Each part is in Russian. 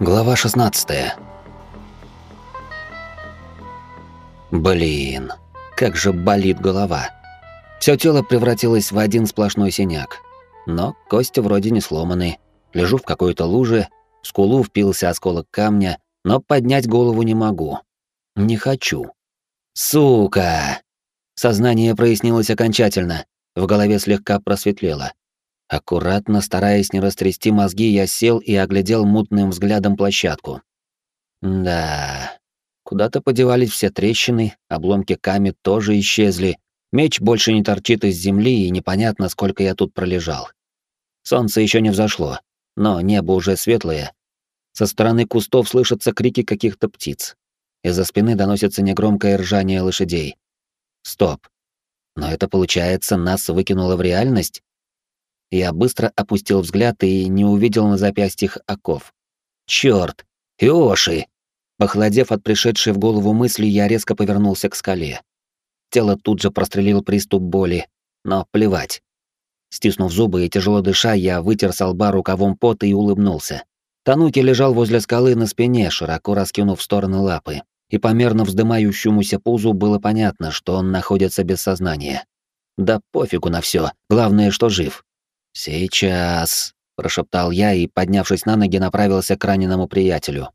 Глава 16. Блин, как же болит голова. Всё тело превратилось в один сплошной синяк. Но кости вроде не сломаны. Лежу в какой-то луже, в скулу впился осколок камня, но поднять голову не могу. Не хочу. Сука! Сознание прояснилось окончательно. В голове слегка просветлело. Аккуратно, стараясь не растрясти мозги, я сел и оглядел мутным взглядом площадку. Да, куда-то подевались все трещины, обломки камня тоже исчезли, меч больше не торчит из земли, и непонятно, сколько я тут пролежал. Солнце еще не взошло, но небо уже светлое. Со стороны кустов слышатся крики каких-то птиц. Из-за спины доносится негромкое ржание лошадей. Стоп. Но это получается, нас выкинуло в реальность? Я быстро опустил взгляд и не увидел на запястьях оков. Чёрт! Иоши! Похолодев от пришедшей в голову мысли, я резко повернулся к скале. Тело тут же прострелил приступ боли, но плевать. Стиснув зубы и тяжело дыша, я вытер с лба рукавом пот и улыбнулся. Тануки лежал возле скалы на спине, широко раскинув в стороны лапы, и по мерно вздымающемуся пузу было понятно, что он находится без сознания. Да пофигу на все, главное, что жив. «Сейчас», — прошептал я и, поднявшись на ноги, направился к раненому приятелю.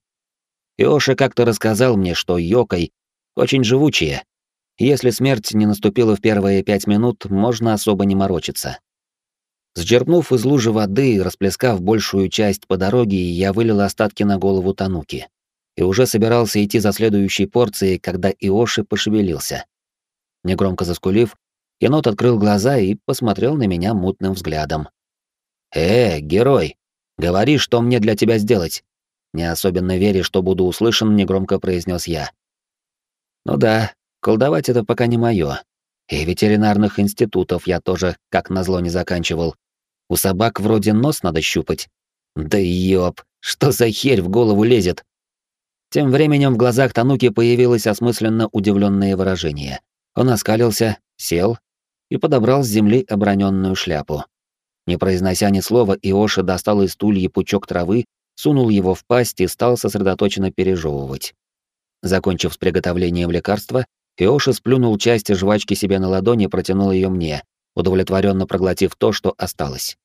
Иоши как-то рассказал мне, что йокой очень живучие. Если смерть не наступила в первые пять минут, можно особо не морочиться. Сджерпнув из лужи воды и расплескав большую часть по дороге, я вылил остатки на голову Тануки. И уже собирался идти за следующей порцией, когда Иоши пошевелился. Негромко заскулив, Енот открыл глаза и посмотрел на меня мутным взглядом. «Э, герой, говори, что мне для тебя сделать?» Не особенно веря, что буду услышан, негромко произнес я. «Ну да, колдовать это пока не мое. И ветеринарных институтов я тоже, как назло, не заканчивал. У собак вроде нос надо щупать. Да ёб, что за херь в голову лезет?» Тем временем в глазах Тануки появилось осмысленно удивленное выражение. Он оскалился, сел и подобрал с земли оброненную шляпу. Не произнося ни слова, Иоша достал из стулья пучок травы, сунул его в пасть и стал сосредоточенно пережевывать. Закончив с приготовлением лекарства, Иоша сплюнул часть жвачки себе на ладони и протянул ее мне, удовлетворенно проглотив то, что осталось.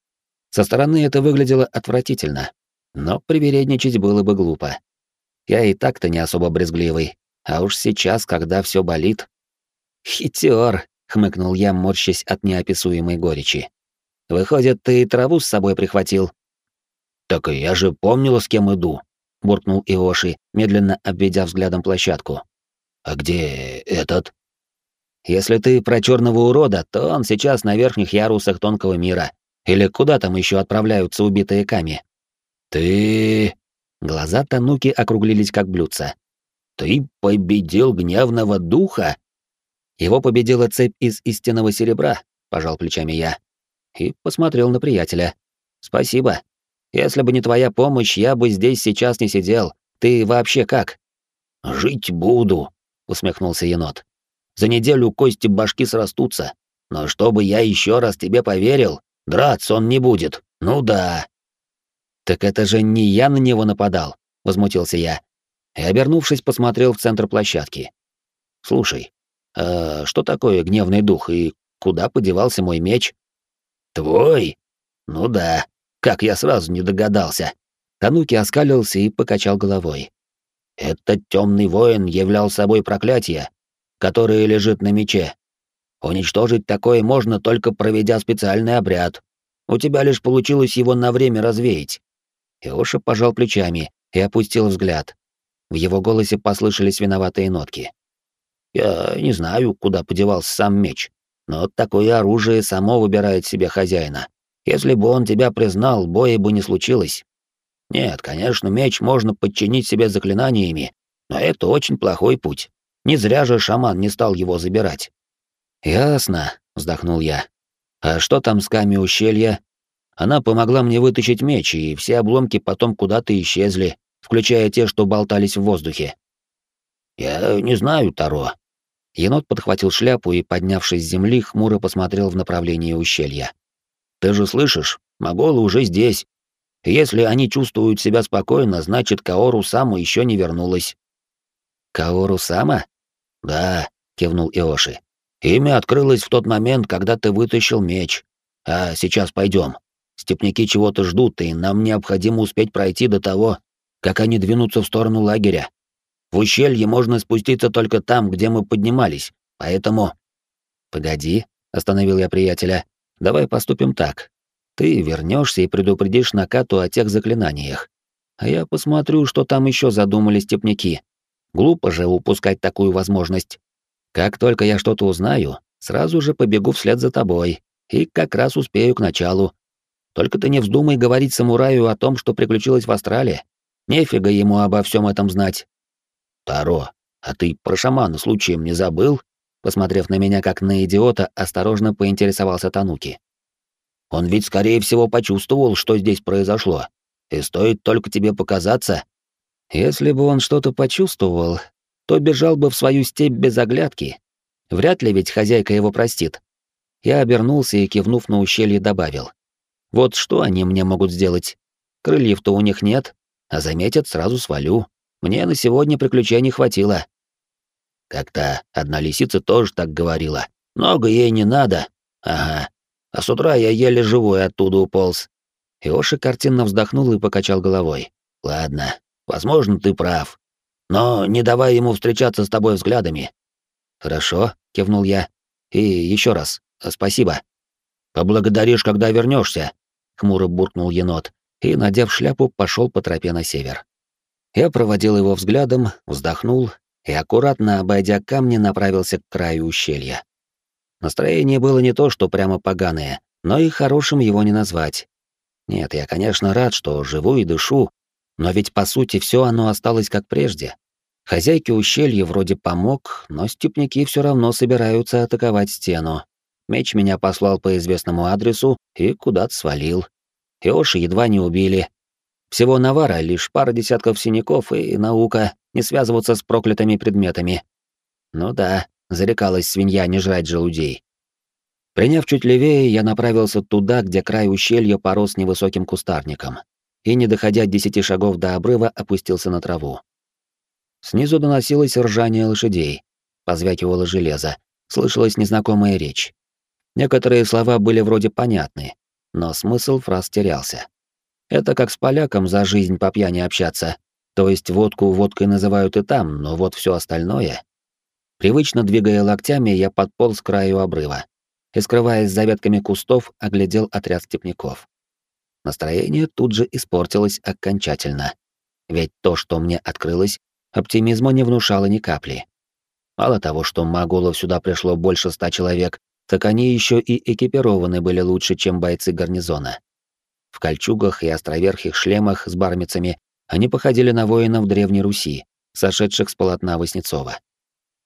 Со стороны это выглядело отвратительно, но привередничать было бы глупо. Я и так-то не особо брезгливый, а уж сейчас, когда все болит. Хитер, хмыкнул я, морщась от неописуемой горечи. Выходит, ты траву с собой прихватил? Так и я же помнил, с кем иду, буркнул Иоши, медленно обведя взглядом площадку. А где этот? Если ты про черного урода, то он сейчас на верхних ярусах тонкого мира. Или куда там еще отправляются убитые Ками? Ты... Глаза Тануки округлились как блюдца. Ты победил гневного духа? Его победила цепь из истинного серебра, пожал плечами я. И посмотрел на приятеля. Спасибо. Если бы не твоя помощь, я бы здесь сейчас не сидел. Ты вообще как? Жить буду, усмехнулся енот. За неделю кости башки срастутся. Но чтобы я еще раз тебе поверил, драться он не будет. Ну да. Так это же не я на него нападал, возмутился я. И обернувшись, посмотрел в центр площадки. Слушай, «А что такое гневный дух и куда подевался мой меч?» «Твой? Ну да, как я сразу не догадался». Тануки оскалился и покачал головой. «Этот темный воин являл собой проклятие, которое лежит на мече. Уничтожить такое можно, только проведя специальный обряд. У тебя лишь получилось его на время развеять». Иоша пожал плечами и опустил взгляд. В его голосе послышались виноватые нотки. Я не знаю, куда подевался сам меч, но такое оружие само выбирает себе хозяина. Если бы он тебя признал, боя бы не случилось. Нет, конечно, меч можно подчинить себе заклинаниями, но это очень плохой путь. Не зря же шаман не стал его забирать. Ясно, вздохнул я. А что там с Ками ущелья? Она помогла мне вытащить меч, и все обломки потом куда-то исчезли, включая те, что болтались в воздухе. Я не знаю, Таро, Енот подхватил шляпу и, поднявшись с земли, хмуро посмотрел в направлении ущелья. «Ты же слышишь? Моголы уже здесь. Если они чувствуют себя спокойно, значит, Каору Сама еще не вернулась. Каору Сама? Да, кивнул Иоши. Имя открылось в тот момент, когда ты вытащил меч. А сейчас пойдем. Степняки чего-то ждут, и нам необходимо успеть пройти до того, как они двинутся в сторону лагеря. В ущелье можно спуститься только там, где мы поднимались, поэтому... Погоди, остановил я приятеля. Давай поступим так. Ты вернешься и предупредишь Накату о тех заклинаниях. А я посмотрю, что там еще задумали степняки. Глупо же упускать такую возможность. Как только я что-то узнаю, сразу же побегу вслед за тобой, и как раз успею к началу. Только ты не вздумай говорить самураю о том, что приключилось в Астрале. Нефига ему обо всем этом знать. Таро, а ты про шамана случаем не забыл? Посмотрев на меня как на идиота, осторожно поинтересовался Тануки. Он ведь, скорее всего, почувствовал, что здесь произошло. И стоит только тебе показаться. Если бы он что-то почувствовал, то бежал бы в свою степь без оглядки. Вряд ли ведь хозяйка его простит. Я обернулся и, кивнув на ущелье, добавил. Вот что они мне могут сделать? Крыльев-то у них нет, а заметят, сразу свалю. Мне на сегодня приключений хватило. Как-то одна лисица тоже так говорила. Много ей не надо. Ага. А с утра я еле живой оттуда уполз. Иоши картинно вздохнул и покачал головой. Ладно, возможно, ты прав. Но не давай ему встречаться с тобой взглядами. Хорошо, кивнул я. И еще раз, спасибо. Поблагодаришь, когда вернешься, хмуро буркнул енот и, надев шляпу, пошел по тропе на север. Я проводил его взглядом, вздохнул и, аккуратно обойдя камни, направился к краю ущелья. Настроение было не то, что прямо поганое, но и хорошим его не назвать. Нет, я, конечно, рад, что живу и дышу, но ведь по сути все оно осталось как прежде. Хозяйке ущелья вроде помог, но степняки все равно собираются атаковать стену. Меч меня послал по известному адресу и куда-то свалил. Иоши едва не убили. Всего навара лишь пара десятков синяков и наука не связываться с проклятыми предметами. Ну да, зарекалась свинья не жрать желудей. Приняв чуть левее, я направился туда, где край ущелья порос невысоким кустарником, и, не доходя десяти шагов до обрыва, опустился на траву. Снизу доносилось ржание лошадей, позвякивало железо, слышалась незнакомая речь. Некоторые слова были вроде понятны, но смысл фраз терялся. Это как с поляком за жизнь по пьяни общаться. То есть водку водкой называют и там, но вот все остальное... Привычно двигая локтями, я подполз к краю обрыва и, скрываясь за ветками кустов, оглядел отряд степняков. Настроение тут же испортилось окончательно. Ведь то, что мне открылось, оптимизма не внушало ни капли. Мало того, что моголов сюда пришло больше ста человек, так они еще и экипированы были лучше, чем бойцы гарнизона. В кольчугах и островерхих шлемах с бармицами они походили на воинов Древней Руси, сошедших с полотна Васнецова.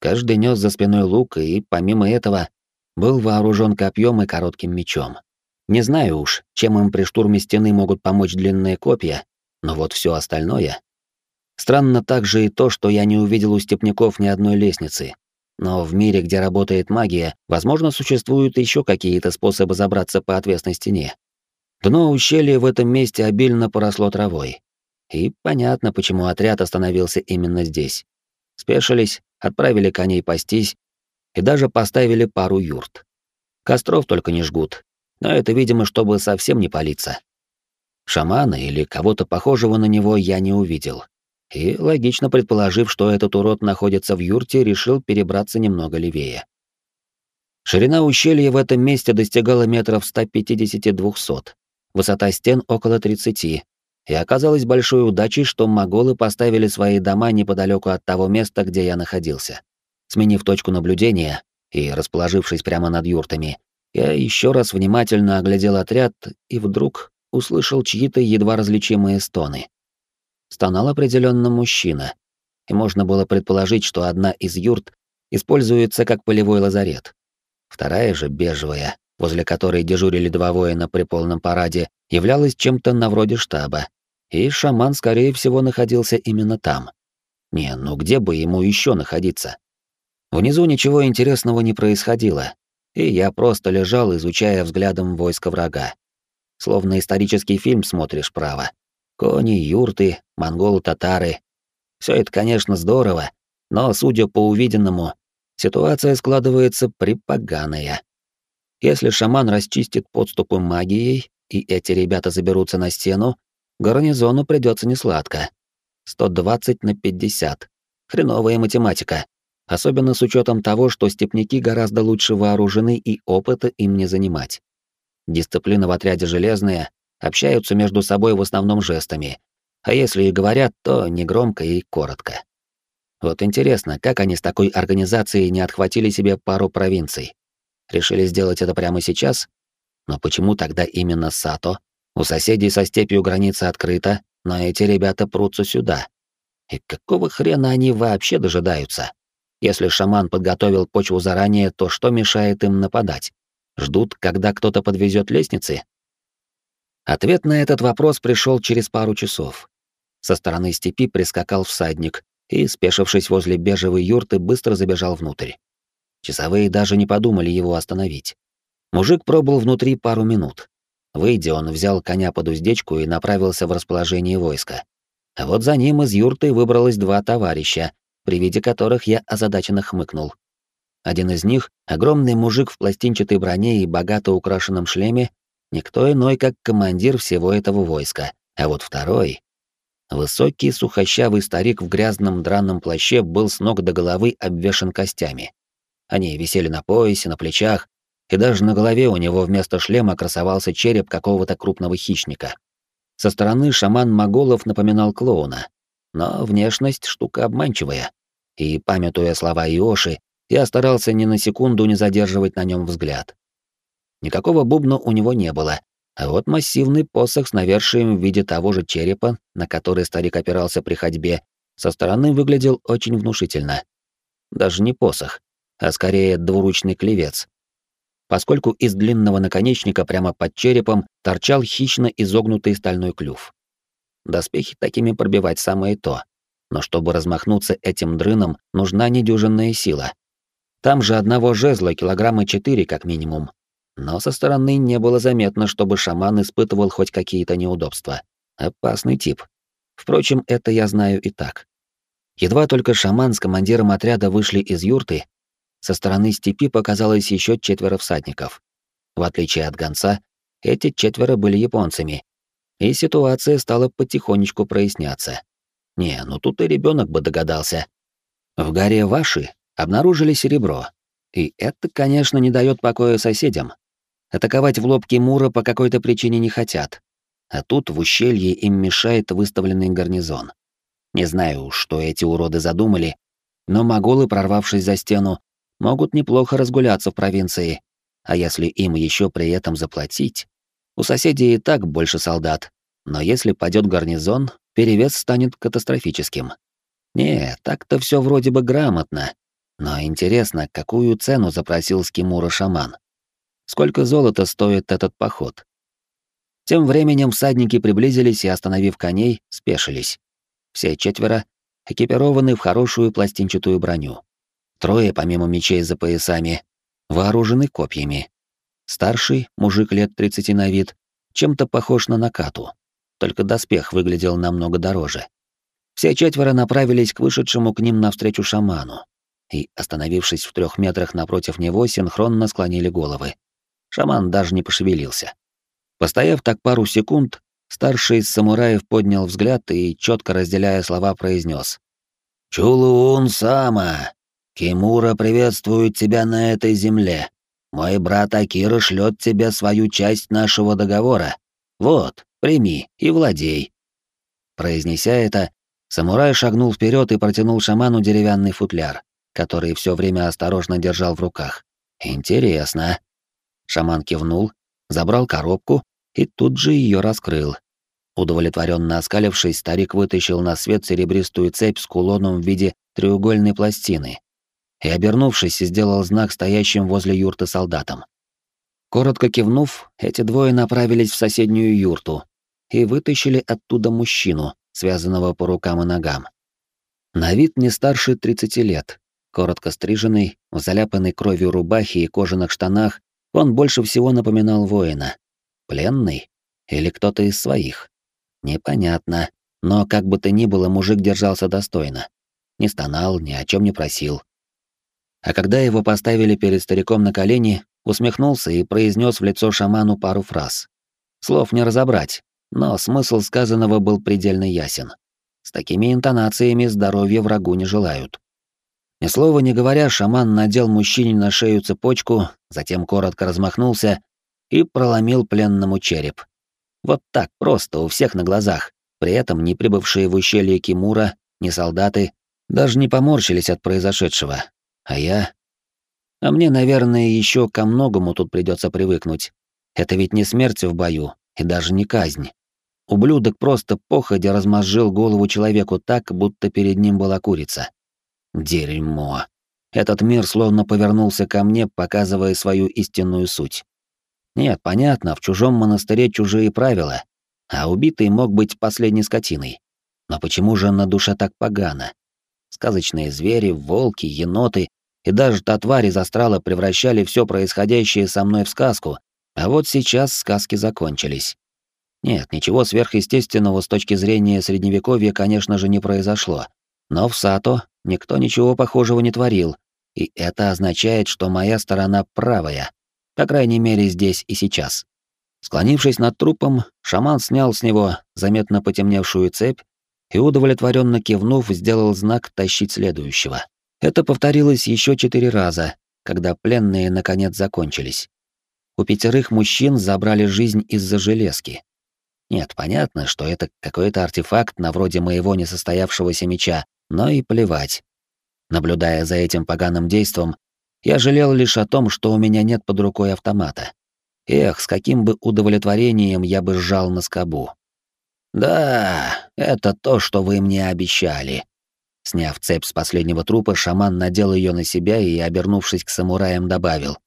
Каждый нес за спиной лук и, помимо этого, был вооружен копьем и коротким мечом. Не знаю уж, чем им при штурме стены могут помочь длинные копья, но вот все остальное... Странно также и то, что я не увидел у степняков ни одной лестницы. Но в мире, где работает магия, возможно, существуют еще какие-то способы забраться по отвесной стене. Дно ущелья в этом месте обильно поросло травой. И понятно, почему отряд остановился именно здесь. Спешились, отправили коней пастись и даже поставили пару юрт. Костров только не жгут, но это, видимо, чтобы совсем не палиться. Шамана или кого-то похожего на него я не увидел. И, логично предположив, что этот урод находится в юрте, решил перебраться немного левее. Ширина ущелья в этом месте достигала метров 150-200, высота стен около 30, и оказалось большой удачей, что моголы поставили свои дома неподалеку от того места, где я находился. Сменив точку наблюдения и расположившись прямо над юртами, я еще раз внимательно оглядел отряд и вдруг услышал чьи-то едва различимые стоны. Стонал определенно мужчина, и можно было предположить, что одна из юрт используется как полевой лазарет. Вторая же, бежевая, возле которой дежурили два воина при полном параде, являлась чем-то на вроде штаба, и шаман, скорее всего, находился именно там. Не, ну где бы ему еще находиться? Внизу ничего интересного не происходило, и я просто лежал, изучая взглядом войско врага. словно исторический фильм смотришь право. Кони, юрты, монголы-татары. Все это, конечно, здорово, но, судя по увиденному, ситуация складывается припоганая. Если шаман расчистит подступы магией, и эти ребята заберутся на стену, гарнизону придется несладко. 120 на 50. Хреновая математика. Особенно с учетом того, что степняки гораздо лучше вооружены и опыта им не занимать. Дисциплина в отряде железная, общаются между собой в основном жестами. А если и говорят, то негромко и коротко. Вот интересно, как они с такой организацией не отхватили себе пару провинций? Решили сделать это прямо сейчас? Но почему тогда именно Сато? У соседей со степью граница открыта, но эти ребята прутся сюда. И какого хрена они вообще дожидаются? Если шаман подготовил почву заранее, то что мешает им нападать? Ждут, когда кто-то подвезет лестницы? Ответ на этот вопрос пришел через пару часов. Со стороны степи прискакал всадник и, спешившись возле бежевой юрты, быстро забежал внутрь. Часовые даже не подумали его остановить. Мужик пробыл внутри пару минут. Выйдя, он взял коня под уздечку и направился в расположение войска. А вот за ним из юрты выбралось два товарища, при виде которых я озадаченно хмыкнул. Один из них, огромный мужик в пластинчатой броне и богато украшенном шлеме, никто иной, как командир всего этого войска. А вот второй... Высокий, сухощавый старик в грязном драном плаще был с ног до головы обвешан костями. Они висели на поясе, на плечах, и даже на голове у него вместо шлема красовался череп какого-то крупного хищника. Со стороны шаман Моголов напоминал клоуна, но внешность штука обманчивая. И, памятуя слова Иоши, я старался ни на секунду не задерживать на нем взгляд. Никакого бубна у него не было, а вот массивный посох с навершием в виде того же черепа, на который старик опирался при ходьбе, со стороны выглядел очень внушительно. Даже не посох, а скорее двуручный клевец. Поскольку из длинного наконечника прямо под черепом торчал хищно изогнутый стальной клюв. Доспехи такими пробивать самое то. Но чтобы размахнуться этим дрыном, нужна недюжинная сила. Там же одного жезла килограмма четыре как минимум. Но со стороны не было заметно, чтобы шаман испытывал хоть какие-то неудобства. Опасный тип. Впрочем, это я знаю и так. Едва только шаман с командиром отряда вышли из юрты, со стороны степи показалось еще четверо всадников. В отличие от гонца, эти четверо были японцами, и ситуация стала потихонечку проясняться. Не, ну тут и ребенок бы догадался. В горе Ваши обнаружили серебро. И это, конечно, не дает покоя соседям. Атаковать в лоб Кимура по какой-то причине не хотят. А тут в ущелье им мешает выставленный гарнизон. Не знаю, что эти уроды задумали, но моголы, прорвавшись за стену, могут неплохо разгуляться в провинции. А если им еще при этом заплатить, у соседей и так больше солдат, но если падет гарнизон, перевес станет катастрофическим. Не, так-то все вроде бы грамотно. Но интересно, какую цену запросил с Кимура шаман? Сколько золота стоит этот поход? Тем временем всадники приблизились и, остановив коней, спешились. Все четверо экипированы в хорошую пластинчатую броню. Трое, помимо мечей за поясами, вооружены копьями. Старший, мужик лет 30 на вид, чем-то похож на Накату, только доспех выглядел намного дороже. Все четверо направились к вышедшему к ним навстречу шаману и, остановившись в трех метрах напротив него, синхронно склонили головы. Шаман даже не пошевелился. Постояв так пару секунд, старший из самураев поднял взгляд и, четко разделяя слова, произнес: «Чулуун Сама, Кимура приветствует тебя на этой земле. Мой брат Акира шлет тебе свою часть нашего договора. Вот, прими и владей». Произнеся это, самурай шагнул вперед и протянул шаману деревянный футляр, который все время осторожно держал в руках. «Интересно». Шаман кивнул, забрал коробку и тут же ее раскрыл. Удовлетворенно оскалившись, старик вытащил на свет серебристую цепь с кулоном в виде треугольной пластины и, обернувшись, сделал знак стоящим возле юрты солдатам. Коротко кивнув, эти двое направились в соседнюю юрту и вытащили оттуда мужчину, связанного по рукам и ногам. На вид не старше 30 лет, коротко стриженный, в заляпанной кровью рубахе и кожаных штанах, он больше всего напоминал воина. Пленный? Или кто-то из своих? Непонятно. Но как бы то ни было, мужик держался достойно. Не стонал, ни о чем не просил. А когда его поставили перед стариком на колени, усмехнулся и произнес в лицо шаману пару фраз. Слов не разобрать, но смысл сказанного был предельно ясен. С такими интонациями здоровья врагу не желают. Ни слова не говоря, шаман надел мужчине на шею цепочку, затем коротко размахнулся и проломил пленному череп. Вот так просто, у всех на глазах. При этом не прибывшие в ущелье Кимура, ни солдаты, даже не поморщились от произошедшего. А я... А мне, наверное, еще ко многому тут придется привыкнуть. Это ведь не смерть в бою, и даже не казнь. Ублюдок просто походя размозжил голову человеку так, будто перед ним была курица. Дерьмо. Этот мир словно повернулся ко мне, показывая свою истинную суть. Нет, понятно, в чужом монастыре чужие правила, а убитый мог быть последней скотиной. Но почему же на душе так погано? Сказочные звери, волки, еноты и даже та тварь из астрала превращали все происходящее со мной в сказку, а вот сейчас сказки закончились. Нет, ничего сверхъестественного с точки зрения средневековья, конечно же, не произошло. Но в Сато никто ничего похожего не творил, и это означает, что моя сторона правая, по крайней мере, здесь и сейчас. Склонившись над трупом, шаман снял с него заметно потемневшую цепь и, удовлетворенно кивнув, сделал знак тащить следующего. Это повторилось еще четыре раза, когда пленные наконец закончились. У пятерых мужчин забрали жизнь из-за железки. Нет, понятно, что это какой-то артефакт на вроде моего несостоявшегося меча, но и плевать. Наблюдая за этим поганым действом, я жалел лишь о том, что у меня нет под рукой автомата. Эх, с каким бы удовлетворением я бы сжал на скобу. «Да, это то, что вы мне обещали». Сняв цепь с последнего трупа, шаман надел ее на себя и, обернувшись к самураям, добавил.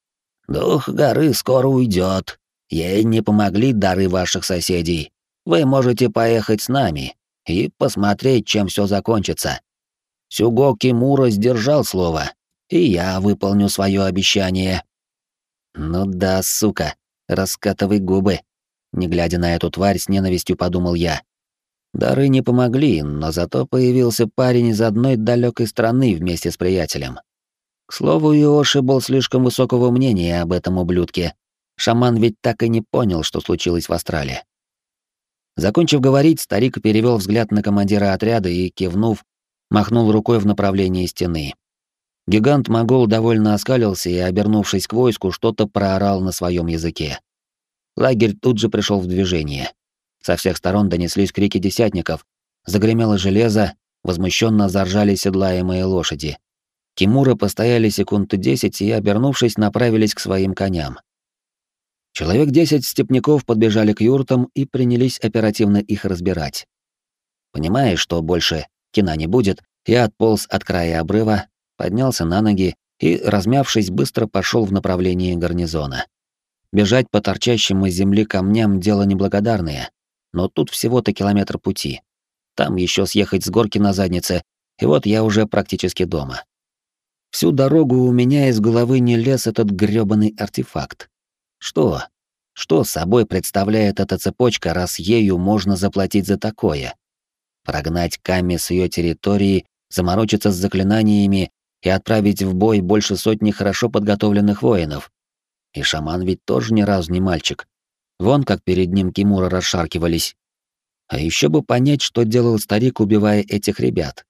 «Дух горы скоро уйдет. Ей не помогли дары ваших соседей. Вы можете поехать с нами и посмотреть, чем все закончится. Сюго Кимура сдержал слово, и я выполню свое обещание». «Ну да, сука, раскатывай губы», не глядя на эту тварь, с ненавистью подумал я. Дары не помогли, но зато появился парень из одной далекой страны вместе с приятелем. К слову, Иоши был слишком высокого мнения об этом ублюдке. Шаман ведь так и не понял, что случилось в Астрале. Закончив говорить, старик перевел взгляд на командира отряда и, кивнув, махнул рукой в направлении стены. Гигант-могол довольно оскалился и, обернувшись к войску, что-то проорал на своем языке. Лагерь тут же пришел в движение. Со всех сторон донеслись крики десятников, загремело железо, возмущенно заржали седлаемые лошади. Кимура постояли секунд десять и, обернувшись, направились к своим коням. Человек десять степняков подбежали к юртам и принялись оперативно их разбирать. Понимая, что больше кина не будет, я отполз от края обрыва, поднялся на ноги и, размявшись, быстро пошел в направлении гарнизона. Бежать по торчащим из земли камням — дело неблагодарное, но тут всего-то километр пути. Там еще съехать с горки на заднице, и вот я уже практически дома. Всю дорогу у меня из головы не лез этот грёбаный артефакт. Что? Что собой представляет эта цепочка, раз ею можно заплатить за такое? Прогнать Ками с ее территории, заморочиться с заклинаниями и отправить в бой больше сотни хорошо подготовленных воинов. И шаман ведь тоже ни разу не мальчик. Вон как перед ним Кимура расшаркивались. А еще бы понять, что делал старик, убивая этих ребят.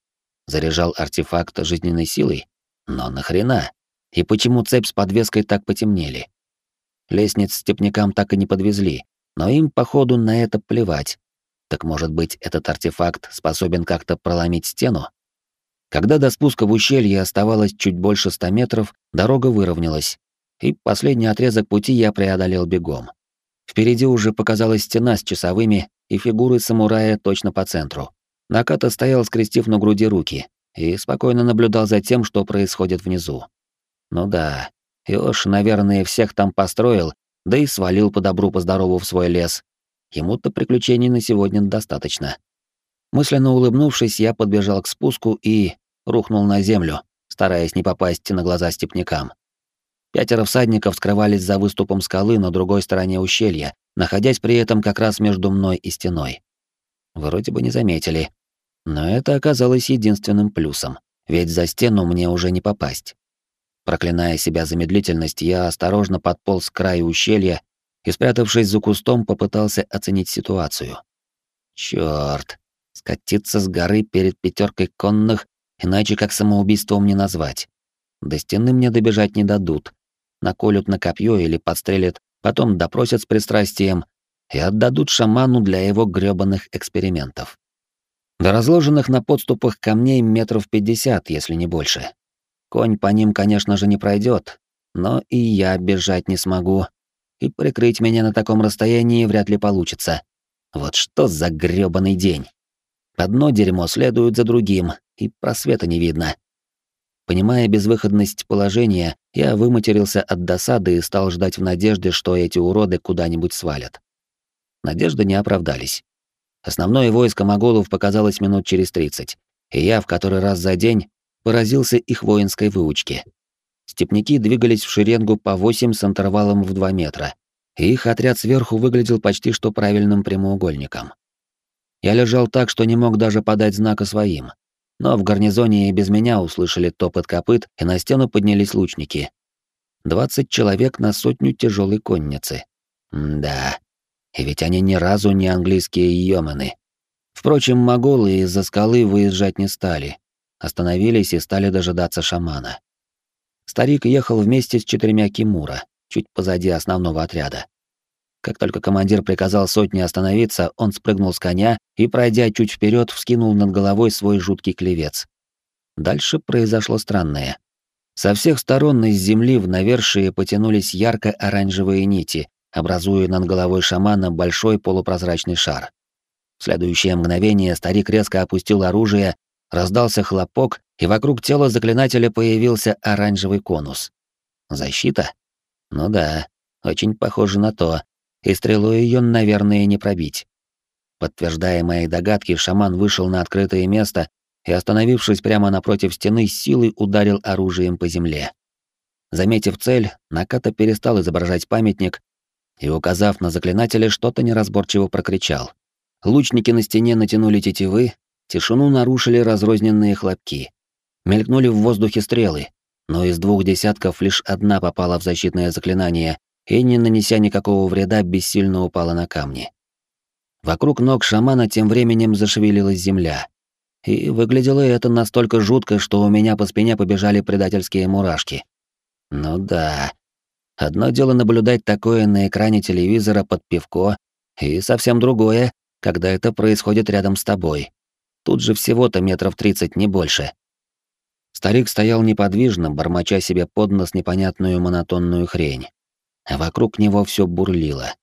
Заряжал артефакт жизненной силой? Но нахрена? И почему цепь с подвеской так потемнели? Лестниц степнякам так и не подвезли, но им, походу, на это плевать. Так может быть, этот артефакт способен как-то проломить стену? Когда до спуска в ущелье оставалось чуть больше ста метров, дорога выровнялась, и последний отрезок пути я преодолел бегом. Впереди уже показалась стена с часовыми и фигурой самурая точно по центру. Наката стоял, скрестив на груди руки, и спокойно наблюдал за тем, что происходит внизу. Ну да, Иош, наверное, всех там построил, да и свалил по добру по здорову в свой лес. Ему-то приключений на сегодня достаточно. Мысленно улыбнувшись, я подбежал к спуску и рухнул на землю, стараясь не попасть на глаза степнякам. Пятеро всадников скрывались за выступом скалы на другой стороне ущелья, находясь при этом как раз между мной и стеной. Вроде бы не заметили. Но это оказалось единственным плюсом, ведь за стену мне уже не попасть. Проклиная себя за медлительность, я осторожно подполз к краю ущелья и, спрятавшись за кустом, попытался оценить ситуацию. Чёрт, скатиться с горы перед пятеркой конных, иначе как самоубийством не назвать. До стены мне добежать не дадут. Наколют на копье или подстрелят, потом допросят с пристрастием и отдадут шаману для его грёбаных экспериментов. До разложенных на подступах камней метров пятьдесят, если не больше. Конь по ним, конечно же, не пройдет, но и я бежать не смогу, и прикрыть меня на таком расстоянии вряд ли получится. Вот что за грёбаный день. Одно дерьмо следует за другим, и просвета не видно. Понимая безвыходность положения, я выматерился от досады и стал ждать в надежде, что эти уроды куда-нибудь свалят. Надежды не оправдались. Основное войско моголов показалось минут через тридцать, и я в который раз за день поразился их воинской выучке. Степняки двигались в шеренгу по восемь с интервалом в два метра, и их отряд сверху выглядел почти что правильным прямоугольником. Я лежал так, что не мог даже подать знака своим, но в гарнизоне и без меня услышали топот копыт, и на стену поднялись лучники. Двадцать человек на сотню тяжелой конницы. Да. И ведь они ни разу не английские йомены. Впрочем, моголы из-за скалы выезжать не стали. Остановились и стали дожидаться шамана. Старик ехал вместе с четырьмя кимура, чуть позади основного отряда. Как только командир приказал сотне остановиться, он спрыгнул с коня и, пройдя чуть вперед, вскинул над головой свой жуткий клевец. Дальше произошло странное. Со всех сторон из земли в навершие потянулись ярко-оранжевые нити, образуя над головой шамана большой полупрозрачный шар. В следующее мгновение старик резко опустил оружие, раздался хлопок, и вокруг тела заклинателя появился оранжевый конус. Защита? Ну да, очень похоже на то, и стрелу ее, наверное, не пробить. Подтверждая мои догадки, шаман вышел на открытое место и, остановившись прямо напротив стены, силой ударил оружием по земле. Заметив цель, Наката перестал изображать памятник и, указав на заклинателя, что-то неразборчиво прокричал. Лучники на стене натянули тетивы, тишину нарушили разрозненные хлопки. Мелькнули в воздухе стрелы, но из двух десятков лишь одна попала в защитное заклинание, и, не нанеся никакого вреда, бессильно упала на камни. Вокруг ног шамана тем временем зашевелилась земля. И выглядело это настолько жутко, что у меня по спине побежали предательские мурашки. Ну да. Одно дело наблюдать такое на экране телевизора под пивко, и совсем другое, когда это происходит рядом с тобой. Тут же всего-то метров тридцать, не больше. Старик стоял неподвижно, бормоча себе под нос непонятную монотонную хрень а вокруг него все бурлило.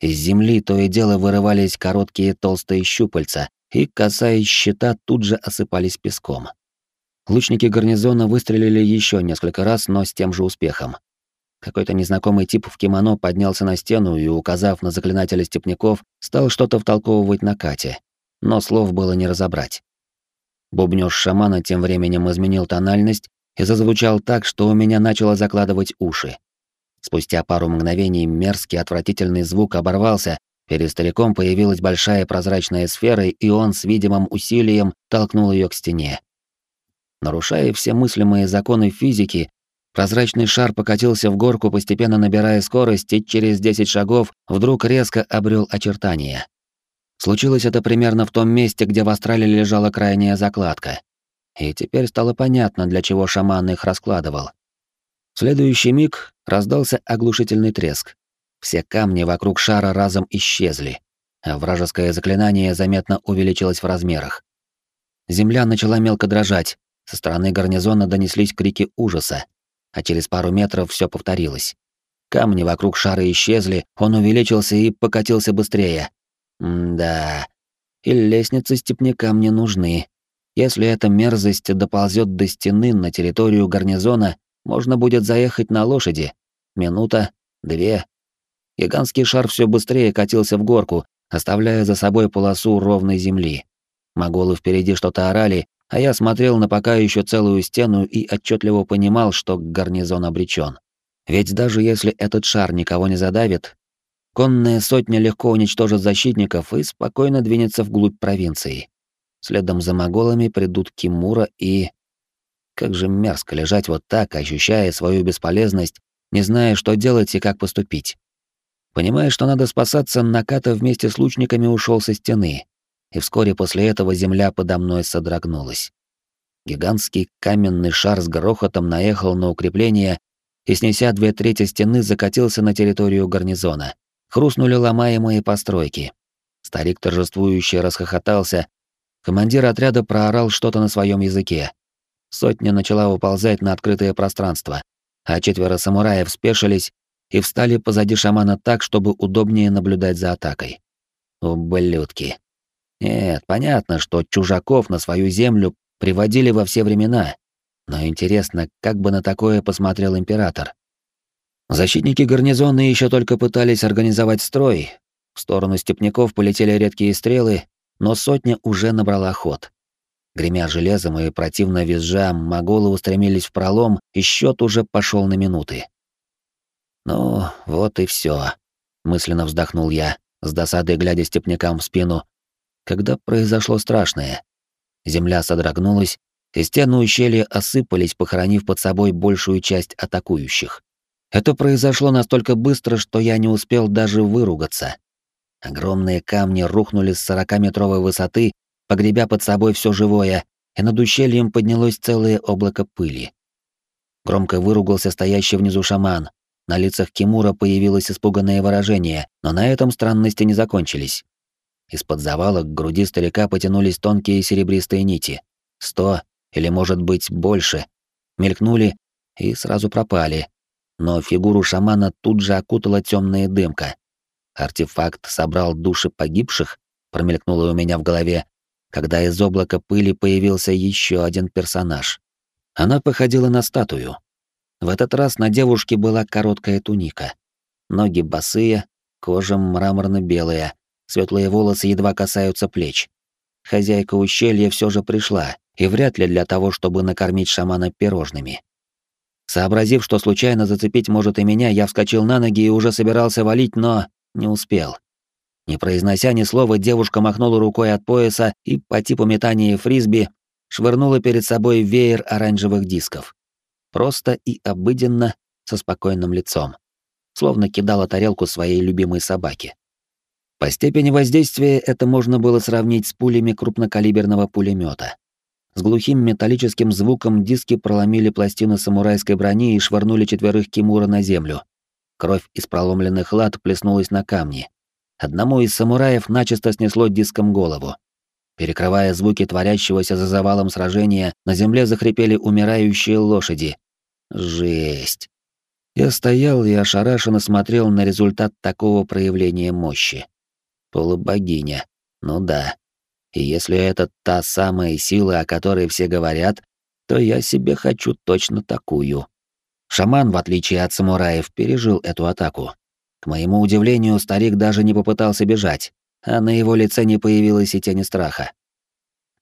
Из земли то и дело вырывались короткие толстые щупальца, и, касаясь щита, тут же осыпались песком. Лучники гарнизона выстрелили еще несколько раз, но с тем же успехом. Какой-то незнакомый тип в кимоно поднялся на стену и, указав на заклинателя степняков, стал что-то втолковывать на Кате, но слов было не разобрать. Бубнёж шамана тем временем изменил тональность и зазвучал так, что у меня начало закладывать уши. Спустя пару мгновений мерзкий отвратительный звук оборвался, перед стариком появилась большая прозрачная сфера, и он с видимым усилием толкнул ее к стене. Нарушая все мыслимые законы физики, прозрачный шар покатился в горку, постепенно набирая скорость, и через 10 шагов вдруг резко обрел очертания. Случилось это примерно в том месте, где в Астрале лежала крайняя закладка. И теперь стало понятно, для чего шаман их раскладывал. В следующий миг раздался оглушительный треск. Все камни вокруг шара разом исчезли, а вражеское заклинание заметно увеличилось в размерах. Земля начала мелко дрожать, со стороны гарнизона донеслись крики ужаса, а через пару метров все повторилось. Камни вокруг шара исчезли, он увеличился и покатился быстрее. М-да. И лестницы степнякам не нужны. Если эта мерзость доползет до стены на территорию гарнизона, можно будет заехать на лошади. Минута, две. Гигантский шар все быстрее катился в горку, оставляя за собой полосу ровной земли. Моголы впереди что-то орали, а я смотрел на пока еще целую стену и отчетливо понимал, что гарнизон обречен. Ведь даже если этот шар никого не задавит, конная сотня легко уничтожит защитников и спокойно двинется вглубь провинции. Следом за моголами придут Кимура и... Как же мерзко лежать вот так, ощущая свою бесполезность, не зная, что делать и как поступить. Понимая, что надо спасаться, Наката вместе с лучниками ушел со стены, и вскоре после этого земля подо мной содрогнулась. Гигантский каменный шар с грохотом наехал на укрепление и, снеся две трети стены, закатился на территорию гарнизона. Хрустнули ломаемые постройки. Старик торжествующе расхохотался. Командир отряда проорал что-то на своем языке. Сотня начала уползать на открытое пространство, а четверо самураев спешились и встали позади шамана так, чтобы удобнее наблюдать за атакой. Ублюдки. Нет, понятно, что чужаков на свою землю приводили во все времена, но интересно, как бы на такое посмотрел император. Защитники гарнизона еще только пытались организовать строй. В сторону степняков полетели редкие стрелы, но сотня уже набрала ход. Гремя железом и противно визжа, моголы устремились в пролом, и счет уже пошел на минуты. «Ну, вот и все, мысленно вздохнул я, с досадой глядя степнякам в спину, когда произошло страшное. Земля содрогнулась, и стены ущелья осыпались, похоронив под собой большую часть атакующих. Это произошло настолько быстро, что я не успел даже выругаться. Огромные камни рухнули с 40-метровой высоты, погребя под собой все живое, и над ущельем поднялось целое облако пыли. Громко выругался стоящий внизу шаман. На лицах Кимура появилось испуганное выражение, но на этом странности не закончились. Из-под завала к груди старика потянулись тонкие серебристые нити. Сто или, может быть, больше. Мелькнули и сразу пропали. Но фигуру шамана тут же окутала темная дымка. Артефакт собрал души погибших, промелькнуло у меня в голове, когда из облака пыли появился еще один персонаж. Она походила на статую. В этот раз на девушке была короткая туника. Ноги босые, кожа мраморно-белая, светлые волосы едва касаются плеч. Хозяйка ущелья все же пришла, и вряд ли для того, чтобы накормить шамана пирожными. Сообразив, что случайно зацепить может и меня, я вскочил на ноги и уже собирался валить, но не успел. Не произнося ни слова, девушка махнула рукой от пояса и по типу метания фрисби швырнула перед собой веер оранжевых дисков. Просто и обыденно, со спокойным лицом. Словно кидала тарелку своей любимой собаке. По степени воздействия это можно было сравнить с пулями крупнокалиберного пулемета. С глухим металлическим звуком диски проломили пластину самурайской брони и швырнули четверых Кимура на землю. Кровь из проломленных лад плеснулась на камни. Одному из самураев начисто снесло диском голову. Перекрывая звуки творящегося за завалом сражения, на земле захрипели умирающие лошади. Жесть. Я стоял и ошарашенно смотрел на результат такого проявления мощи. Полубогиня. Ну да. И если это та самая сила, о которой все говорят, то я себе хочу точно такую. Шаман, в отличие от самураев, пережил эту атаку. К моему удивлению, старик даже не попытался бежать, а на его лице не появилось и тени страха.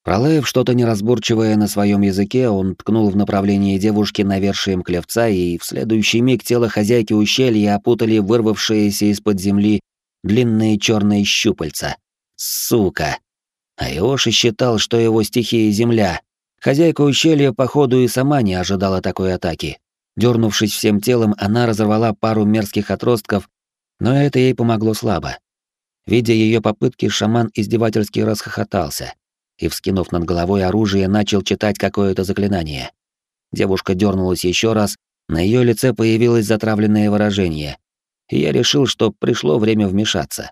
Пролаев что-то неразборчивое на своем языке, он ткнул в направлении девушки навершием клевца, и в следующий миг тело хозяйки ущелья опутали вырвавшиеся из-под земли длинные черные щупальца. Сука! А Иоши считал, что его стихия — земля. Хозяйка ущелья, походу, и сама не ожидала такой атаки. Дернувшись всем телом, она разорвала пару мерзких отростков, но это ей помогло слабо. Видя ее попытки, шаман издевательски расхохотался и, вскинув над головой оружие, начал читать какое-то заклинание. Девушка дернулась еще раз, на ее лице появилось затравленное выражение, и я решил, что пришло время вмешаться.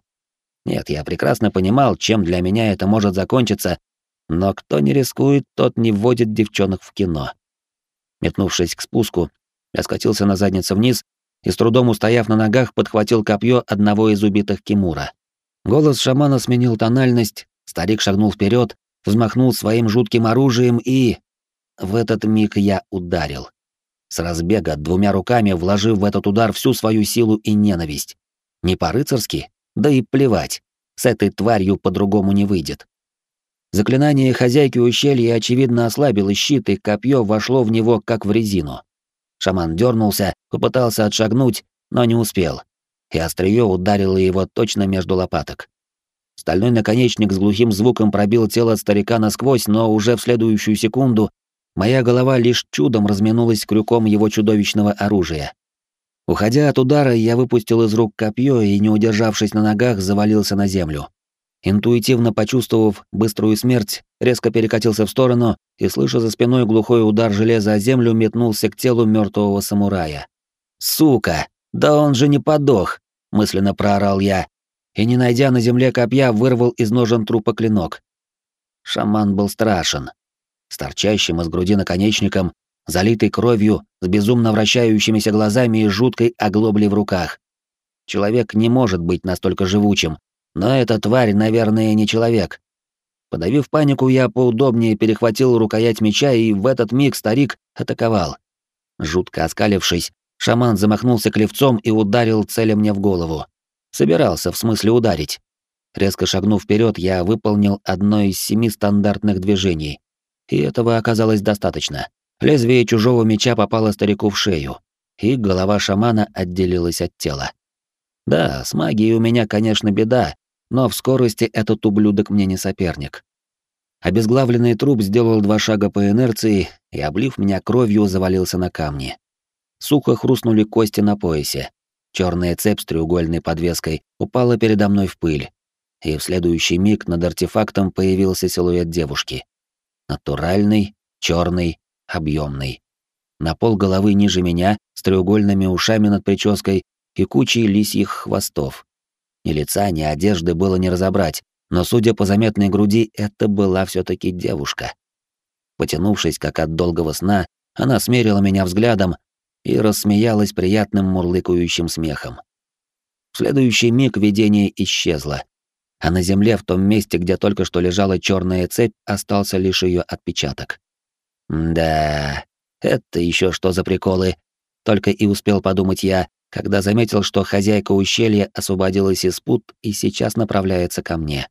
Нет, я прекрасно понимал, чем для меня это может закончиться, но кто не рискует, тот не вводит девчонок в кино. Метнувшись к спуску, я скатился на задницу вниз и, с трудом устояв на ногах, подхватил копье одного из убитых Кимура. Голос шамана сменил тональность, старик шагнул вперед, взмахнул своим жутким оружием и... В этот миг я ударил. С разбега, двумя руками вложив в этот удар всю свою силу и ненависть. Не по-рыцарски, да и плевать, с этой тварью по-другому не выйдет. Заклинание хозяйки ущелья очевидно ослабило щит, и копье вошло в него как в резину. Шаман дернулся, попытался отшагнуть, но не успел. И острие ударило его точно между лопаток. Стальной наконечник с глухим звуком пробил тело старика насквозь, но уже в следующую секунду моя голова лишь чудом разминулась крюком его чудовищного оружия. Уходя от удара, я выпустил из рук копье и, не удержавшись на ногах, завалился на землю. Интуитивно почувствовав быструю смерть, резко перекатился в сторону и, слыша за спиной глухой удар железа о землю, метнулся к телу мертвого самурая. «Сука! Да он же не подох!» — мысленно проорал я, и, не найдя на земле копья, вырвал из ножен трупа клинок. Шаман был страшен. С торчащим из груди наконечником, залитый кровью, с безумно вращающимися глазами и жуткой оглоблей в руках. Человек не может быть настолько живучим, но эта тварь, наверное, не человек. Подавив панику, я поудобнее перехватил рукоять меча, и в этот миг старик атаковал. Жутко оскалившись, шаман замахнулся клевцом и ударил целя мне в голову. Собирался, в смысле, ударить. Резко шагнув вперед, я выполнил одно из семи стандартных движений. И этого оказалось достаточно. Лезвие чужого меча попало старику в шею, и голова шамана отделилась от тела. Да, с магией у меня, конечно, беда, но в скорости этот ублюдок мне не соперник. Обезглавленный труп сделал два шага по инерции и, облив меня кровью, завалился на камни. Сухо хрустнули кости на поясе. Черная цепь с треугольной подвеской упала передо мной в пыль. И в следующий миг над артефактом появился силуэт девушки. Натуральный, черный, объемный. На пол головы ниже меня, с треугольными ушами над прической, и кучей лисьих хвостов. Ни лица, ни одежды было не разобрать, но, судя по заметной груди, это была все таки девушка. Потянувшись, как от долгого сна, она смерила меня взглядом и рассмеялась приятным мурлыкающим смехом. В следующий миг видение исчезло, а на земле, в том месте, где только что лежала черная цепь, остался лишь ее отпечаток. Да, это еще что за приколы? Только и успел подумать я, когда заметил, что хозяйка ущелья освободилась из пут и сейчас направляется ко мне.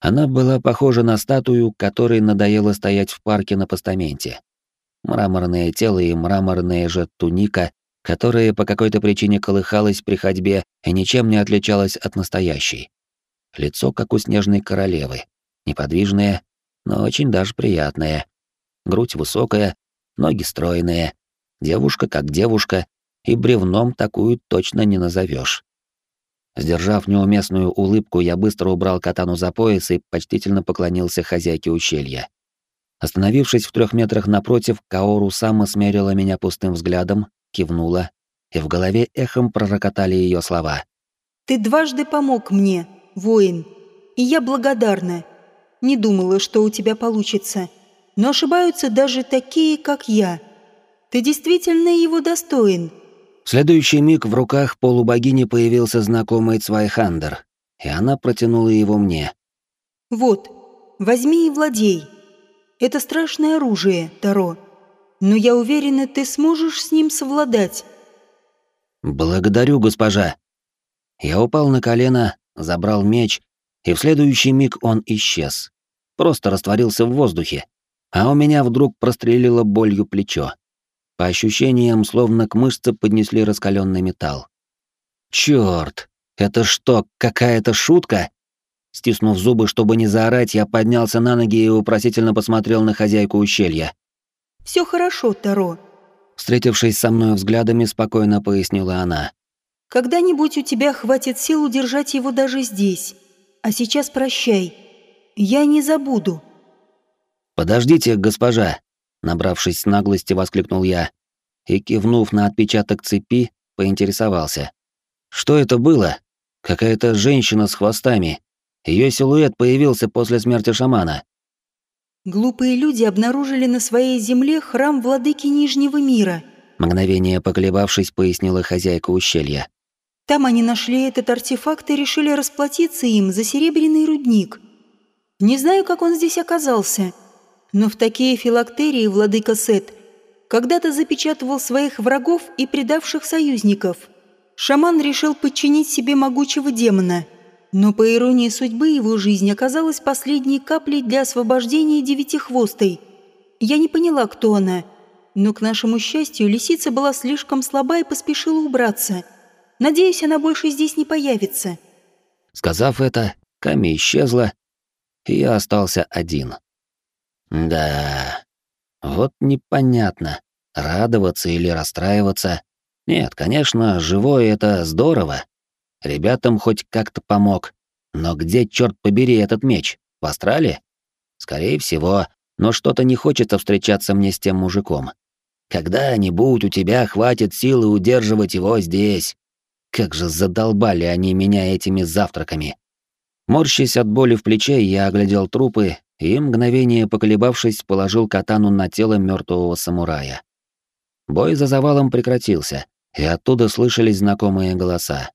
Она была похожа на статую, которой надоело стоять в парке на постаменте. Мраморное тело и мраморная же туника, которая по какой-то причине колыхалась при ходьбе и ничем не отличалась от настоящей. Лицо, как у снежной королевы, неподвижное, но очень даже приятное. Грудь высокая, ноги стройные, девушка как девушка, и бревном такую точно не назовешь. Сдержав неуместную улыбку, я быстро убрал катану за пояс и почтительно поклонился хозяйке ущелья. Остановившись в трех метрах напротив, Каору сама смерила меня пустым взглядом, кивнула, и в голове эхом пророкотали ее слова. «Ты дважды помог мне, воин, и я благодарна. Не думала, что у тебя получится, но ошибаются даже такие, как я. Ты действительно его достоин». В следующий миг в руках полубогини появился знакомый Цвайхандер, и она протянула его мне. «Вот, возьми и владей. Это страшное оружие, Таро, но я уверена, ты сможешь с ним совладать». «Благодарю, госпожа». Я упал на колено, забрал меч, и в следующий миг он исчез. Просто растворился в воздухе, а у меня вдруг прострелило болью плечо. По ощущениям, словно к мышце поднесли раскаленный металл. Черт, это что, какая-то шутка? Стиснув зубы, чтобы не заорать, я поднялся на ноги и вопросительно посмотрел на хозяйку ущелья. Все хорошо, Таро. Встретившись со мной взглядами, спокойно пояснила она. Когда-нибудь у тебя хватит сил удержать его даже здесь. А сейчас прощай. Я не забуду. Подождите, госпожа, Набравшись наглости, воскликнул я и, кивнув на отпечаток цепи, поинтересовался. Что это было? Какая-то женщина с хвостами. Ее силуэт появился после смерти шамана. Глупые люди обнаружили на своей земле храм владыки Нижнего мира. Мгновение поколебавшись, пояснила хозяйка ущелья. Там они нашли этот артефакт и решили расплатиться им за серебряный рудник. Не знаю, как он здесь оказался, но в такие филактерии владыка Сет когда-то запечатывал своих врагов и предавших союзников. Шаман решил подчинить себе могучего демона, но по иронии судьбы его жизнь оказалась последней каплей для освобождения девятихвостой. Я не поняла, кто она, Но, к нашему счастью, лисица была слишком слаба и поспешила убраться. Надеюсь, она больше здесь не появится. Сказав это, Ками исчезла, и я остался один. Да, вот непонятно, радоваться или расстраиваться. Нет, конечно, живой это здорово. Ребятам хоть как-то помог. Но где, черт побери, этот меч? В Австралии? Скорее всего, но что-то не хочется встречаться мне с тем мужиком. Когда-нибудь у тебя хватит силы удерживать его здесь. Как же задолбали они меня этими завтраками. Морщась от боли в плече, я оглядел трупы и, мгновение поколебавшись, положил катану на тело мертвого самурая. Бой за завалом прекратился, и оттуда слышались знакомые голоса.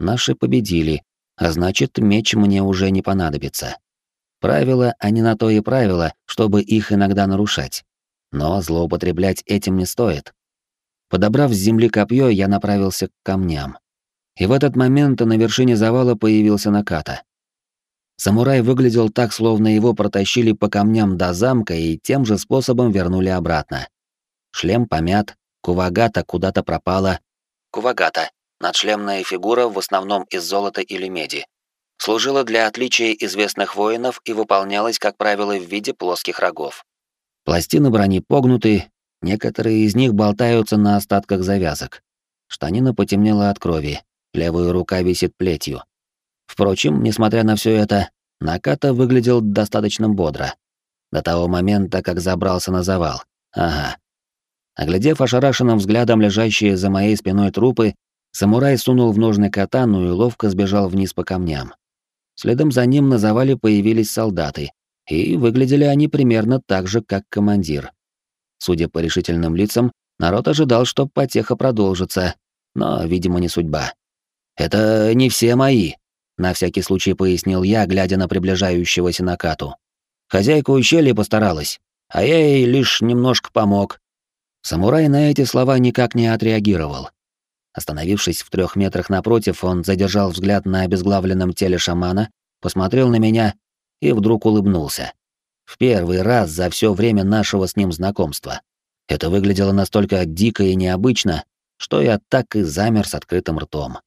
Наши победили, а значит, меч мне уже не понадобится. Правила, они на то и правила, чтобы их иногда нарушать. Но злоупотреблять этим не стоит. Подобрав с земли копье, я направился к камням. И в этот момент на вершине завала появился Наката. Самурай выглядел так, словно его протащили по камням до замка и тем же способом вернули обратно. Шлем помят, кувагата куда-то пропала. Кувагата — надшлемная фигура в основном из золота или меди. Служила для отличия известных воинов и выполнялась, как правило, в виде плоских рогов. Пластины брони погнуты, некоторые из них болтаются на остатках завязок. Штанина потемнела от крови, левая рука висит плетью. Впрочем, несмотря на все это, Наката выглядел достаточно бодро. До того момента, как забрался на завал. Ага. Оглядев ошарашенным взглядом лежащие за моей спиной трупы, самурай сунул в ножны катану и ловко сбежал вниз по камням. Следом за ним на завале появились солдаты, и выглядели они примерно так же, как командир. Судя по решительным лицам, народ ожидал, что потеха продолжится, но, видимо, не судьба. «Это не все мои», на всякий случай пояснил я, глядя на приближающегося Накату. Хозяйка ущелья постаралась, а я ей лишь немножко помог. Самурай на эти слова никак не отреагировал. Остановившись в трех метрах напротив, он задержал взгляд на обезглавленном теле шамана, посмотрел на меня и вдруг улыбнулся. В первый раз за все время нашего с ним знакомства. Это выглядело настолько дико и необычно, что я так и замер с открытым ртом.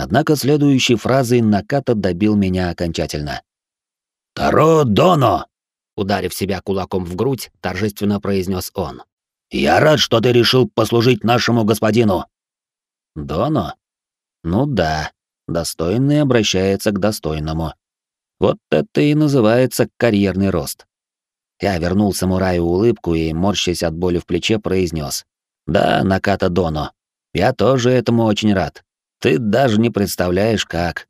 Однако следующей фразой Наката добил меня окончательно. «Таро Доно!» Ударив себя кулаком в грудь, торжественно произнес он. «Я рад, что ты решил послужить нашему господину!» «Доно? Ну да, достойный обращается к достойному. Вот это и называется карьерный рост». Я вернул самураю улыбку и, морщась от боли в плече, произнес: «Да, Наката Доно, я тоже этому очень рад. Ты даже не представляешь, как.